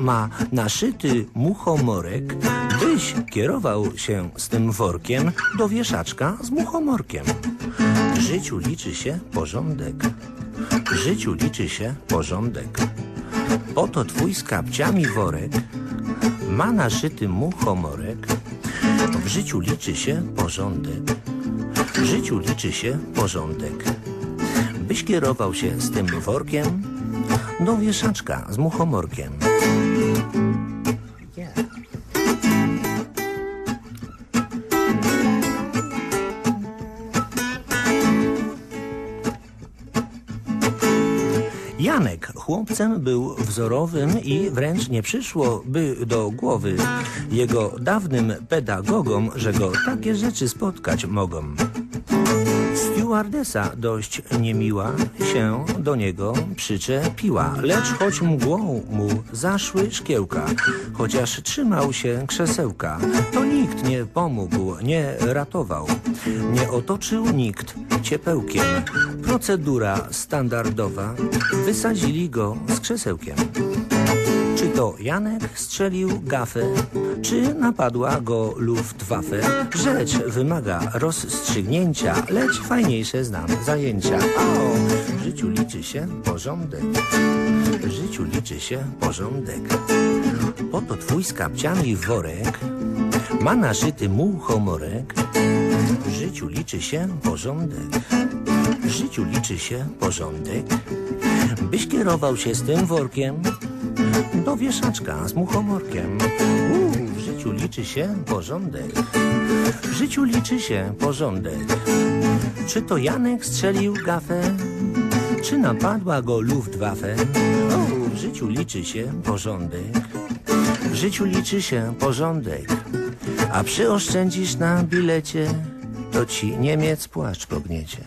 ma naszyty muchomorek, byś kierował się z tym workiem do wieszaczka z muchomorkiem. W życiu liczy się porządek. W życiu liczy się porządek. Oto twój z kapciami worek ma naszyty muchomorek. W życiu liczy się porządek. W życiu liczy się porządek. Byś kierował się z tym workiem do wieszaczka z muchomorkiem. Janek chłopcem był wzorowym i wręcz nie przyszło by do głowy jego dawnym pedagogom, że go takie rzeczy spotkać mogą. Stewardesa dość niemiła się do niego przyczepiła, lecz choć mgłą mu zaszły szkiełka, chociaż trzymał się krzesełka, to nikt nie pomógł, nie ratował, nie otoczył nikt ciepełkiem. Procedura standardowa, wysadzili go z krzesełkiem. Czy to Janek strzelił gafę, czy napadła go Luftwaffe? Rzecz wymaga rozstrzygnięcia, lecz fajniejsze znam zajęcia. O, w życiu liczy się porządek, w życiu liczy się porządek. Oto twój z kapciami worek, ma naszyty muchomorek. W życiu liczy się porządek, w życiu liczy się porządek. Byś kierował się z tym workiem, do wieszaczka z muchomorkiem. Uuu, w życiu liczy się porządek. W życiu liczy się porządek. Czy to Janek strzelił gafę? Czy napadła go Luftwaffe? O, w życiu liczy się porządek. W życiu liczy się porządek. A przyoszczędzisz na bilecie, to ci Niemiec płaszcz pogniecie.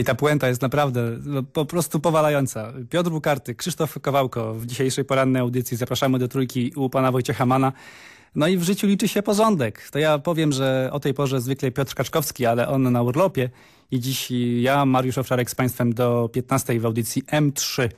I ta puenta jest naprawdę no, po prostu powalająca. Piotr Bukarty, Krzysztof Kowałko w dzisiejszej porannej audycji. Zapraszamy do trójki u pana Wojciecha Mana. No i w życiu liczy się porządek. To ja powiem, że o tej porze zwykle Piotr Kaczkowski, ale on na urlopie i dziś ja, Mariusz Owczarek z państwem do 15 w audycji M3.